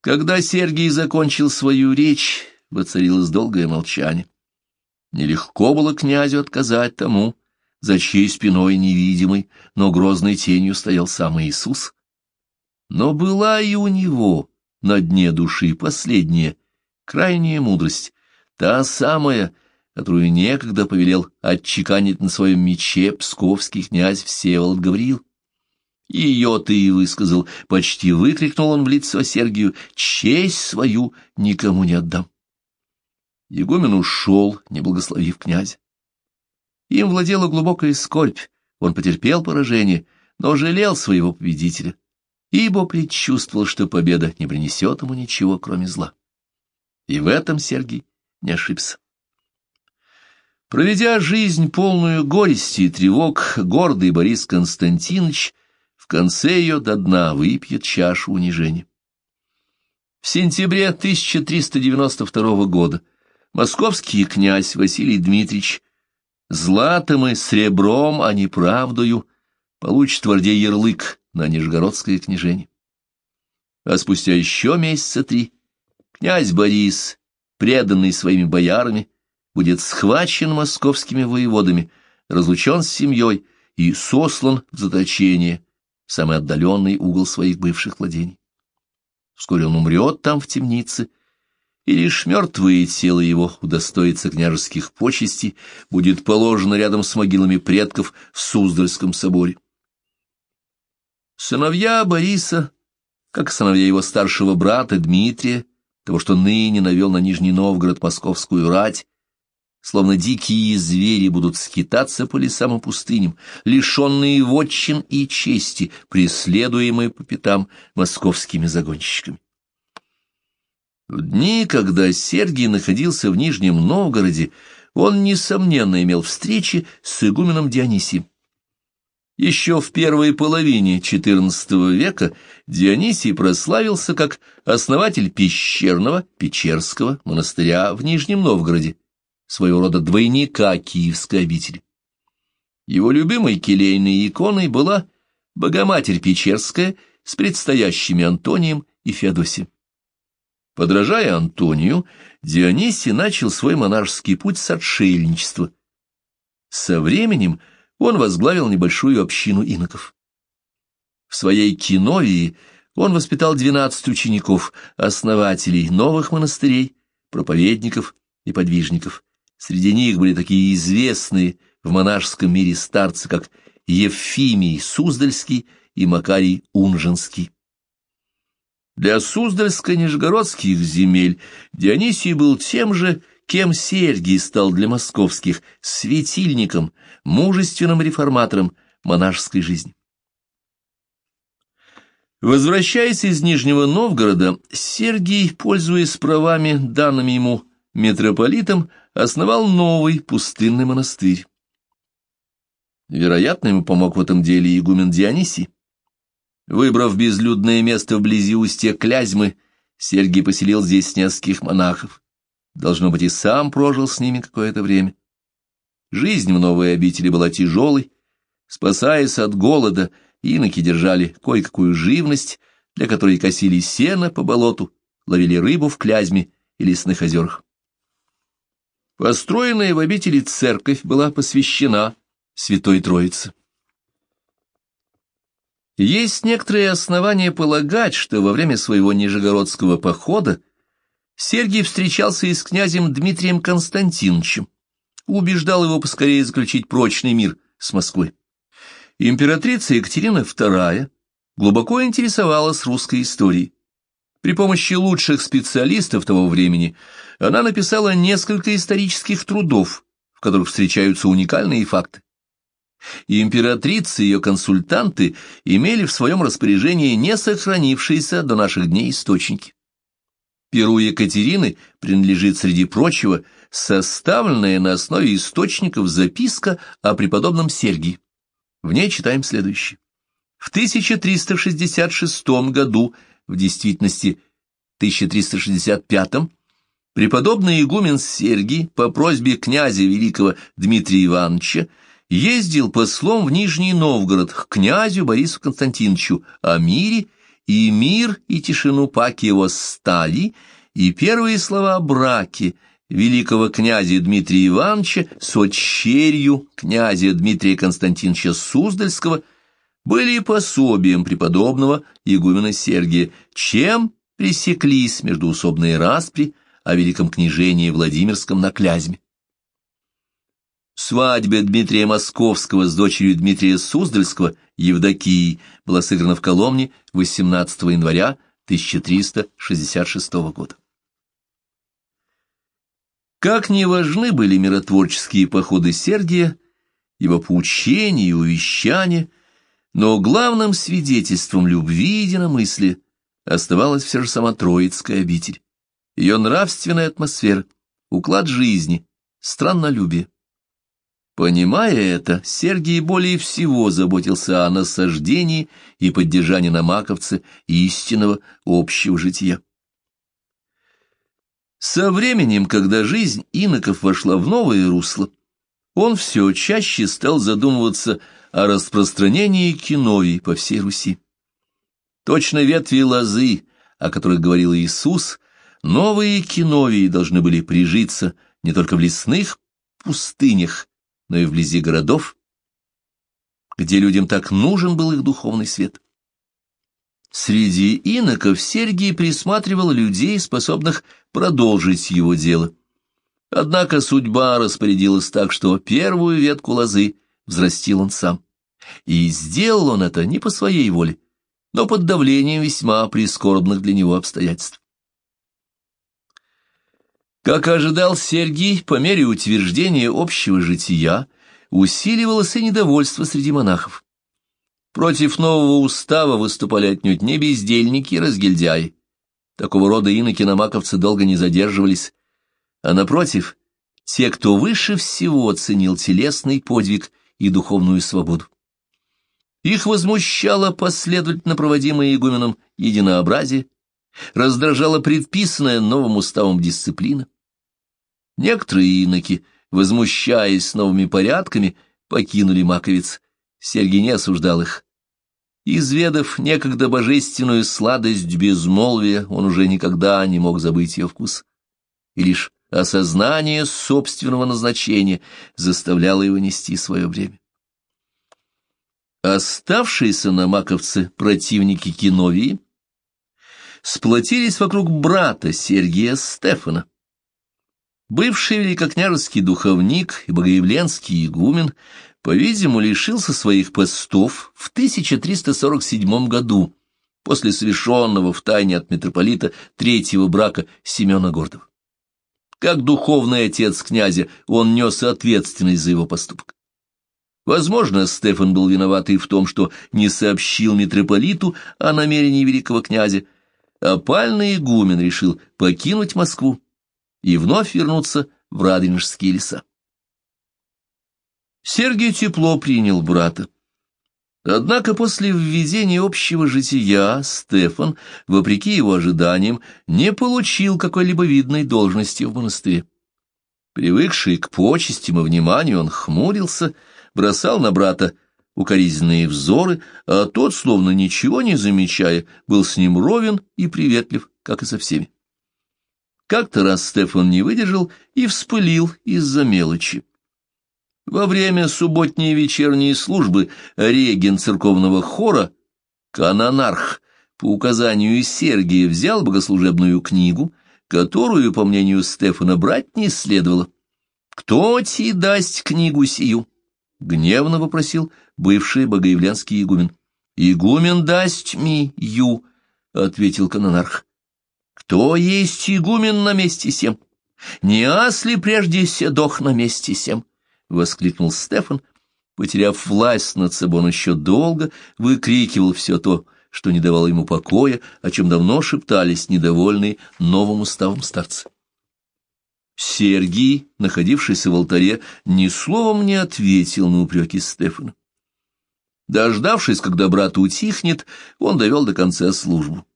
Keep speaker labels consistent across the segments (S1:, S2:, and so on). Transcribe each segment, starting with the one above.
S1: Когда Сергий закончил свою речь, воцарилось долгое молчание. Нелегко было князю отказать тому, за чьей спиной невидимой, но грозной тенью стоял сам Иисус. Но была и у него на дне души последняя, крайняя мудрость, та самая, которую некогда повелел отчеканить на своем мече псковский князь Всеволод Гавриил. Ее ты и высказал, почти выкрикнул он в лицо Сергию, честь свою никому не отдам. Игумен ушел, не благословив князя. Им владела глубокая скорбь, он потерпел поражение, но жалел своего победителя, ибо предчувствовал, что победа не принесет ему ничего, кроме зла. И в этом Сергий не ошибся. Проведя жизнь полную горести и тревог, гордый Борис Константинович конце ее до дна выпьет чашу унижения. В сентябре 1392 года московский князь Василий Дмитриевич златом и сребром, а не правдою, получит в Орде ярлык на Нижегородское княжение. А спустя еще месяца три князь Борис, преданный своими боярами, будет схвачен московскими воеводами, разлучен с семьей и сослан в заточение самый отдаленный угол своих бывших владений. Вскоре он умрет там в темнице, и лишь мертвое тело его удостоится княжеских почестей, будет положено рядом с могилами предков в Суздальском соборе. Сыновья Бориса, как сыновья его старшего брата Дмитрия, того, что ныне навел на Нижний Новгород московскую рать, словно дикие звери будут скитаться по лесам и пустыням, лишенные вотчин и чести, преследуемые по пятам московскими загонщиками. В дни, когда Сергий находился в Нижнем Новгороде, он, несомненно, имел встречи с игуменом Дионисием. Еще в первой половине XIV века Дионисий прославился как основатель пещерного Печерского монастыря в Нижнем Новгороде, своего рода двойника Киевской обители. Его любимой келейной иконой была Богоматерь Печерская с предстоящими Антонием и Феодосием. Подражая Антонию, Дионисий начал свой монашеский путь с отшельничества. Со временем он возглавил небольшую общину иноков. В своей киновии он воспитал двенадцать учеников, основателей новых монастырей, проповедников и подвижников. Среди них были такие известные в монашеском мире старцы, как Евфимий Суздальский и Макарий Унженский. Для Суздальско-Нижегородских земель Дионисий был тем же, кем Сергий стал для московских, светильником, мужественным реформатором монашеской жизни. Возвращаясь из Нижнего Новгорода, Сергий, пользуясь правами, данными ему митрополитом, основал новый пустынный монастырь. Вероятно, ему помог в этом деле игумен Дионисий. Выбрав безлюдное место вблизи устья Клязьмы, Сергий поселил здесь нескольких монахов. Должно быть, и сам прожил с ними какое-то время. Жизнь в новой обители была тяжелой. Спасаясь от голода, иноки держали кое-какую живность, для которой косили сено по болоту, ловили рыбу в Клязьме и лесных озерах. Построенная в обители церковь была посвящена Святой Троице. Есть некоторые основания полагать, что во время своего нижегородского похода Сергий встречался и с князем Дмитрием Константиновичем, убеждал его поскорее заключить прочный мир с Москвой. Императрица Екатерина II глубоко интересовалась русской историей. При помощи лучших специалистов того времени она написала несколько исторических трудов, в которых встречаются уникальные факты и императрица и ее консультанты имели в своем распоряжении не сохранившиеся до наших дней источники. Перу Екатерины принадлежит, среди прочего, составленная на основе источников записка о преподобном Сергии. В ней читаем следующее. В 1366 году, в действительности 1365, преподобный игумен Сергий по просьбе князя великого Дмитрия Ивановича ездил послом в Нижний Новгород к князю Борису Константиновичу о мире и мир, и тишину паки его стали, и первые слова о браке великого князя Дмитрия Ивановича с отчерью князя Дмитрия Константиновича Суздальского были пособием преподобного игумена Сергия, чем пресеклись междуусобные распри о великом княжении Владимирском на Клязьме. Свадьба Дмитрия Московского с дочерью Дмитрия Суздальского, Евдокии, была сыграна в Коломне 18 января 1366 года. Как не важны были миротворческие походы Сергия, его поучения и увещания, но главным свидетельством любви и единомыслия оставалась все же сама Троицкая обитель, ее нравственная атмосфера, уклад жизни, страннолюбие. Понимая это, Сергий более всего заботился о насаждении и поддержании на Маковце истинного общего жития. Со временем, когда жизнь иноков вошла в новое русло, он все чаще стал задумываться о распространении киновий по всей Руси. Точно ветви лозы, о которых говорил Иисус, новые киновии должны были прижиться не только в лесных пустынях, но и вблизи городов, где людям так нужен был их духовный свет. Среди иноков Сергий присматривал людей, способных продолжить его дело. Однако судьба распорядилась так, что первую ветку лозы взрастил он сам. И сделал он это не по своей воле, но под давлением весьма прискорбных для него обстоятельств. Как ожидал Сергий, по мере утверждения общего жития усиливалось и недовольство среди монахов. Против нового устава выступали отнюдь не бездельники и разгильдяи. Такого рода иноки-намаковцы долго не задерживались, а, напротив, те, кто выше всего ценил телесный подвиг и духовную свободу. Их возмущало последовательно проводимое игуменом единообразие, раздражала предписанная новым уставом дисциплина. Некоторые иноки, возмущаясь новыми порядками, покинули маковец. Сергий не осуждал их. Изведав некогда божественную сладость безмолвия, он уже никогда не мог забыть ее вкус. И лишь осознание собственного назначения заставляло его нести свое время. Оставшиеся на маковце противники Киновии сплотились вокруг брата Сергия Стефана. Бывший великокняжеский духовник и богоявленский игумен, по-видимому, лишился своих постов в 1347 году после совершенного в тайне от митрополита третьего брака Семена Гордова. Как духовный отец князя он нес ответственность за его поступок. Возможно, Стефан был виноват и в том, что не сообщил митрополиту о намерении великого князя, а пальный игумен решил покинуть Москву и вновь вернуться в Радонежские леса. Сергий тепло принял брата. Однако после введения общего жития Стефан, вопреки его ожиданиям, не получил какой-либо видной должности в монастыре. Привыкший к почестям и вниманию, он хмурился, бросал на брата укоризненные взоры, а тот, словно ничего не замечая, был с ним ровен и приветлив, как и со всеми. Как-то раз Стефан не выдержал и вспылил из-за мелочи. Во время субботней вечерней службы реген церковного хора, канонарх, по указанию Сергия взял богослужебную книгу, которую, по мнению Стефана, брать не следовало. «Кто тебе даст книгу сию?» — гневно вопросил бывший богоявленский игумен. «Игумен даст ми ю», — ответил канонарх. Кто есть игумен на месте сем? Не ас ли прежде седох на месте сем? — воскликнул Стефан. Потеряв власть над собой, он еще долго выкрикивал все то, что не давало ему покоя, о чем давно шептались недовольные новым уставом старцы. Сергий, находившийся в алтаре, ни словом не ответил на упреки Стефана. Дождавшись, когда брат утихнет, он довел до конца службу.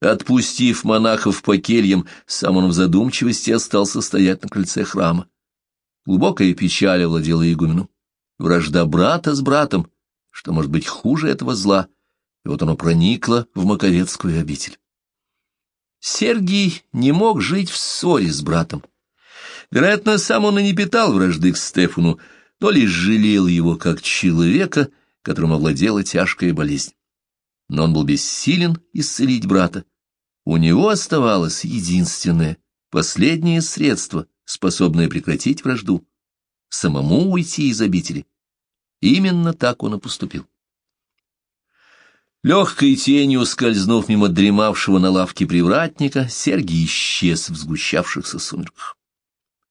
S1: Отпустив монахов по кельям, сам он в задумчивости остался стоять на крыльце храма. Глубокая печаль овладела игуменом. Вражда брата с братом, что может быть хуже этого зла, и вот оно проникло в Маковецкую обитель. Сергий не мог жить в ссоре с братом. Вероятно, сам он и не питал вражды к Стефану, но лишь жалел его как человека, которым овладела тяжкая болезнь. Но он был бессилен исцелить брата. У него оставалось единственное, последнее средство, способное прекратить вражду — самому уйти из обители. Именно так он и поступил. Легкой тенью, скользнув мимо дремавшего на лавке привратника, Сергий исчез в сгущавшихся сумерках.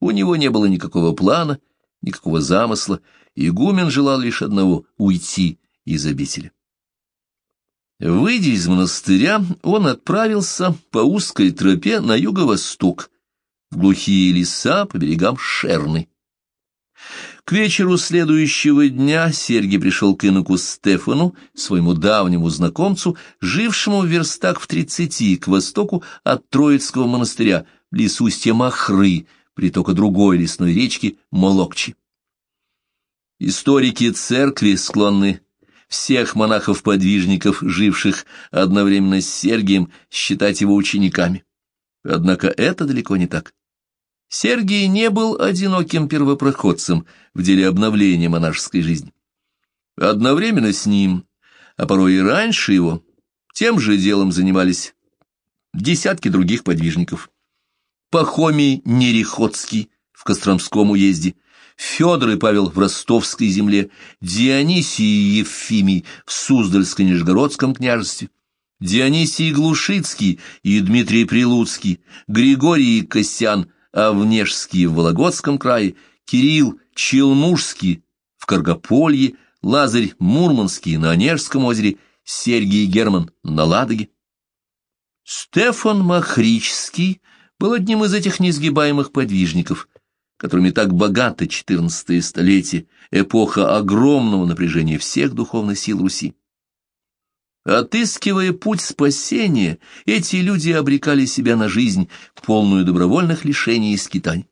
S1: У него не было никакого плана, никакого замысла, игумен желал лишь одного — уйти из обители. Выйдя из монастыря, он отправился по узкой тропе на юго-восток, в глухие леса по берегам Шерны. К вечеру следующего дня Сергий пришел к инуку Стефану, своему давнему знакомцу, жившему в верстах в тридцати к востоку от Троицкого монастыря, близ устья Махры, притока другой лесной речки Молокчи. Историки церкви склонны всех монахов-подвижников, живших одновременно с Сергием, считать его учениками. Однако это далеко не так. Сергий не был одиноким первопроходцем в деле обновления монашеской жизни. Одновременно с ним, а порой и раньше его, тем же делом занимались десятки других подвижников. Пахомий Нереходский в Костромском уезде, Федор и Павел в Ростовской земле, Дионисий и Ефимий в Суздальско-Нижегородском княжестве, Дионисий Глушицкий и Дмитрий Прилуцкий, Григорий и Косян – Авнежский в Вологодском крае, Кирилл Челмужский в Каргополье, Лазарь Мурманский на Онежском озере, Сергий Герман на Ладоге. Стефан Махрический был одним из этих неизгибаемых подвижников, которыми так богато XIV столетие, эпоха огромного напряжения всех духовных сил Руси. Отыскивая путь спасения, эти люди обрекали себя на жизнь, полную добровольных лишений и скитаний.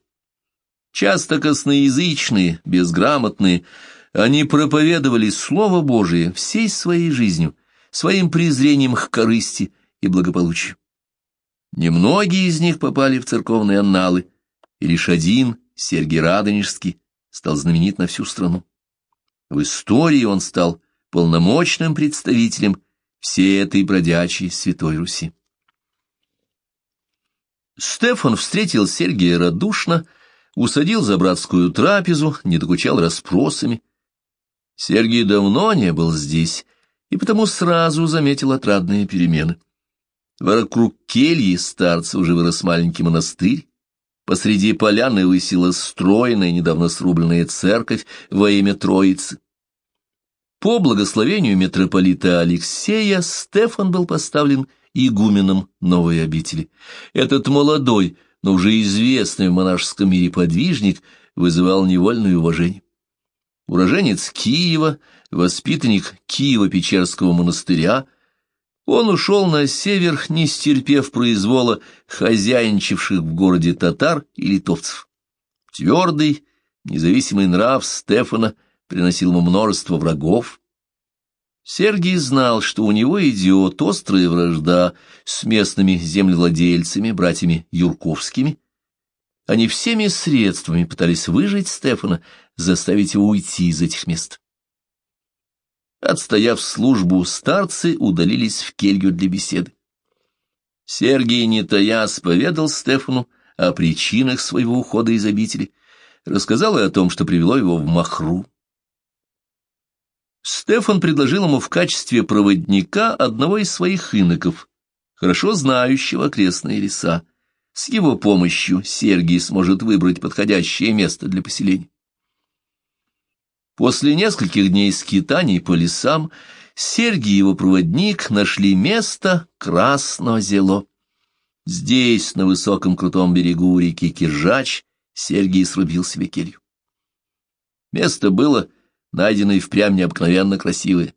S1: Часто косноязычные, безграмотные, они проповедовали Слово Божие всей своей жизнью, своим презрением к корысти и благополучию. Немногие из них попали в церковные анналы, и лишь один, Сергий Радонежский, стал знаменит на всю страну. В истории он стал полномочным представителем всей этой бродячей Святой Руси. Стефан встретил Сергия радушно, усадил за братскую трапезу, не докучал расспросами. Сергий давно не был здесь, и потому сразу заметил отрадные перемены. Вокруг кельи старца уже вырос маленький монастырь, посреди поляны высила стройная, недавно срубленная церковь во имя Троицы. По благословению митрополита Алексея Стефан был поставлен игуменом новой обители. Этот молодой, но уже известный в монашеском мире подвижник вызывал невольное уважение. Уроженец Киева, воспитанник Киева-Печерского монастыря, он ушел на север, не стерпев произвола хозяйничавших в городе татар и литовцев. Твердый, независимый нрав Стефана – приносил ему множество врагов. Сергий знал, что у него идет острая вражда с местными землевладельцами, братьями Юрковскими. Они всеми средствами пытались выжить Стефана, заставить его уйти из этих мест. Отстояв службу, старцы удалились в келью для беседы. Сергий, не таясь, поведал Стефану о причинах своего ухода из обители, рассказал и о том, что привело его в Махру. Стефан предложил ему в качестве проводника одного из своих иноков, хорошо знающего окрестные леса. С его помощью Сергий сможет выбрать подходящее место для поселения. После нескольких дней скитаний по лесам Сергий и его проводник нашли место Краснозело. Здесь, на высоком крутом берегу реки Киржач, Сергий срубил себе келью. Место было найденные впрямь необыкновенно красивые.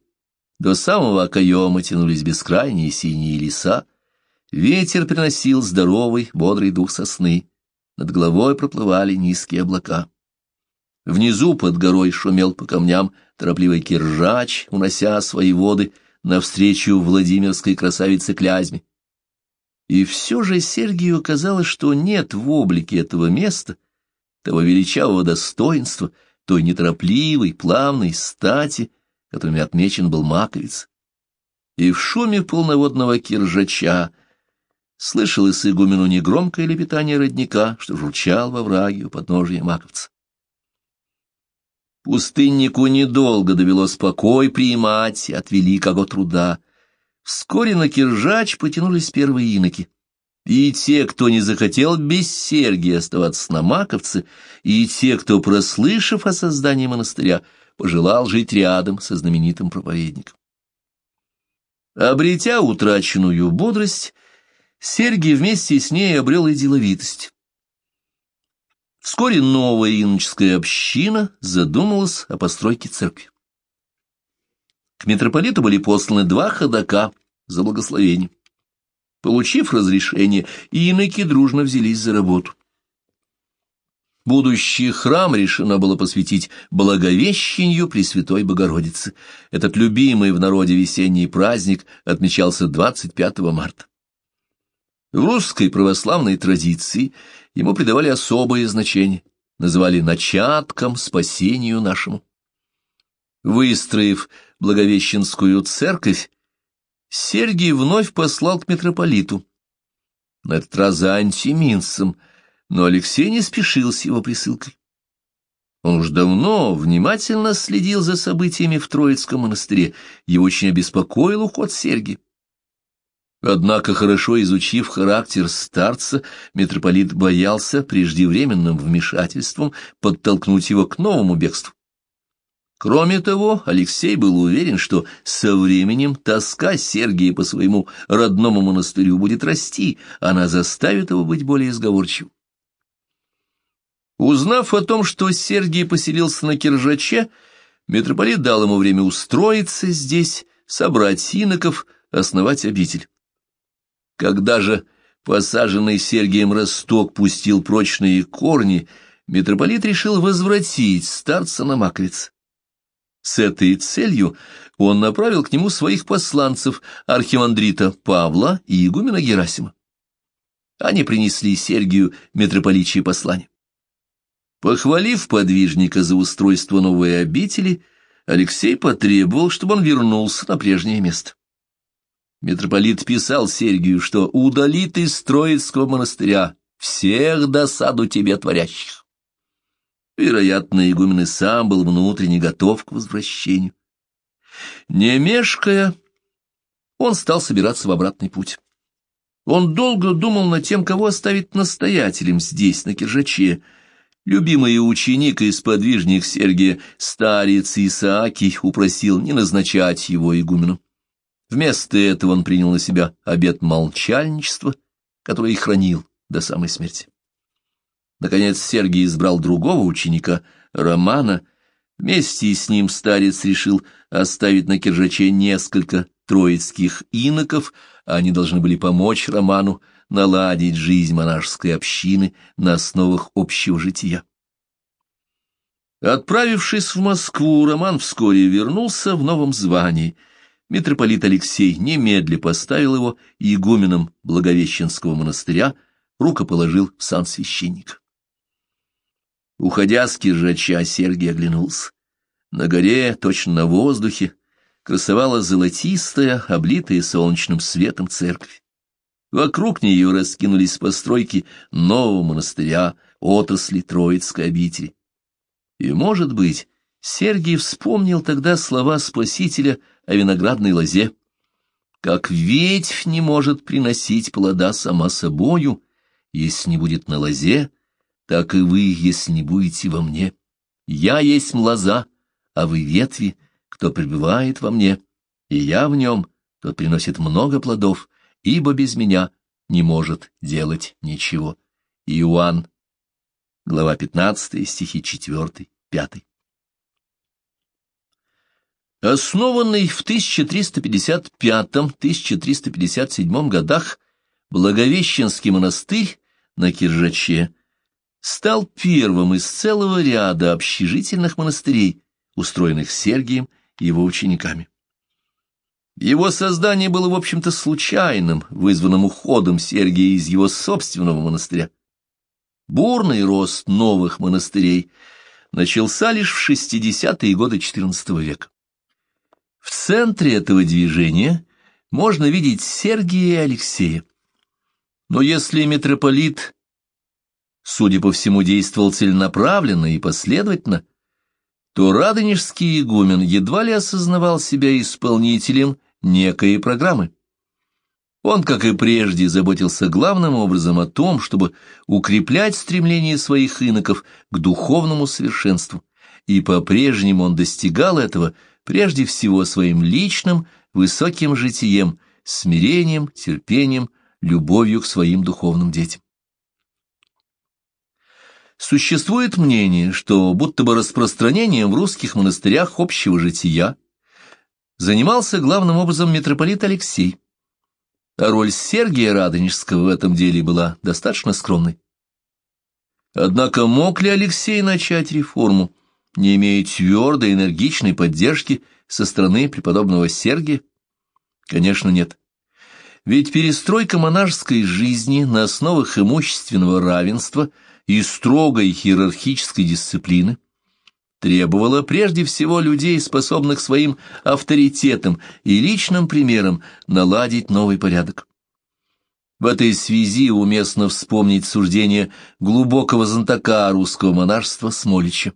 S1: До самого окоема тянулись бескрайние синие леса. Ветер приносил здоровый, бодрый дух сосны. Над головой проплывали низкие облака. Внизу под горой шумел по камням торопливый киржач, унося свои воды навстречу Владимирской красавице Клязьме. И все же Сергию казалось, что нет в облике этого места того величавого достоинства, той неторопливой, плавной стати, которыми отмечен был Маковец. И в шуме полноводного киржача слышалось игумену негромкое лепетание родника, что журчал во враге у подножия Маковца. Пустыннику недолго довелось покой приимать от великого труда. Вскоре на Киржач потянулись первые иноки. И те, кто не захотел без Сергия оставаться на Маковце, и те, кто, прослышав о создании монастыря, пожелал жить рядом со знаменитым проповедником. Обретя утраченную бодрость, Сергий вместе с ней обрел и деловитость. Вскоре новая иноческая община задумалась о постройке церкви. К митрополиту были посланы два ходока за благословение. Получив разрешение, иноки дружно взялись за работу. Будущий храм решено было посвятить Благовещению Пресвятой Богородицы. Этот любимый в народе весенний праздник отмечался 25 марта. В русской православной традиции ему придавали особое значение, называли начатком спасению нашему. Выстроив Благовещенскую церковь, Сергий вновь послал к митрополиту, на этот раз за антиминцем, но Алексей не спешил с его присылкой. Он уж давно внимательно следил за событиями в Троицком монастыре, его очень обеспокоил уход Сергия. Однако, хорошо изучив характер старца, митрополит боялся преждевременным вмешательством подтолкнуть его к новому бегству. Кроме того, Алексей был уверен, что со временем тоска Сергия по своему родному монастырю будет расти, она заставит его быть более изговорчивым. Узнав о том, что Сергий поселился на Киржаче, митрополит дал ему время устроиться здесь, собрать иноков, основать обитель. Когда же посаженный Сергием росток пустил прочные корни, митрополит решил возвратить старца на Маковец. С этой целью он направил к нему своих посланцев, архимандрита Павла и игумена Герасима. Они принесли Сергию митрополичье послание. Похвалив подвижника за устройство новой обители, Алексей потребовал, чтобы он вернулся на прежнее место. Митрополит писал Сергию, что удалит из Троицкого монастыря всех досаду тебе творящих. Вероятно, игумен и сам был внутренне готов к возвращению. Не мешкая, он стал собираться в обратный путь. Он долго думал над тем, кого оставить настоятелем здесь, на Киржаче. Любимый ученик и сподвижник Сергия, старец Исаакий, упросил не назначать его игуменом. Вместо этого он принял на себя обет молчальничества, который и хранил до самой смерти. Наконец Сергий избрал другого ученика, Романа. Вместе с ним старец решил оставить на Киржаче несколько троицких иноков, они должны были помочь Роману наладить жизнь монашеской общины на основах общего жития. Отправившись в Москву, Роман вскоре вернулся в новом звании — митрополит Алексей немедля поставил его игуменом Благовещенского монастыря, рукоположил в сан священник. Уходя с киржача, Сергий оглянулся. На горе, точно на воздухе, красовалась золотистая, облитая солнечным светом церковь. Вокруг нее раскинулись постройки нового монастыря, отрасли Троицкой обители. И, может быть, Сергий вспомнил тогда слова Спасителя о виноградной лозе. «Как ветвь не может приносить плода сама собою, если не будет на лозе, так и вы, если не будете во мне. Я есть лоза, а вы ветви, кто пребывает во мне, и я в нем, тот приносит много плодов, ибо без меня не может делать ничего». Иоанн, глава 15, стихи 4, 5. Основанный в 1355-1357 годах Благовещенский монастырь на Киржаче стал первым из целого ряда общежительных монастырей, устроенных Сергием и его учениками. Его создание было, в общем-то, случайным, вызванным уходом Сергия из его собственного монастыря. Бурный рост новых монастырей начался лишь в 60-е годы XIV века. В центре этого движения можно видеть Сергия и Алексея. Но если митрополит, судя по всему, действовал целенаправленно и последовательно, то радонежский игумен едва ли осознавал себя исполнителем некой программы. Он, как и прежде, заботился главным образом о том, чтобы укреплять стремление своих иноков к духовному совершенству, и по-прежнему он достигал этого прежде всего своим личным высоким житием, смирением, терпением, любовью к своим духовным детям. Существует мнение, что будто бы распространением в русских монастырях общего жития занимался главным образом митрополит Алексей, а роль Сергия Радонежского в этом деле была достаточно скромной. Однако мог ли Алексей начать реформу, не имея твердой энергичной поддержки со стороны преподобного Сергия? Конечно, нет. Ведь перестройка монашеской жизни на основах имущественного равенства и строгой иерархической дисциплины требовала прежде всего людей, способных своим авторитетом и личным примером наладить новый порядок. В этой связи уместно вспомнить суждение глубокого знатока русского монашества Смолича.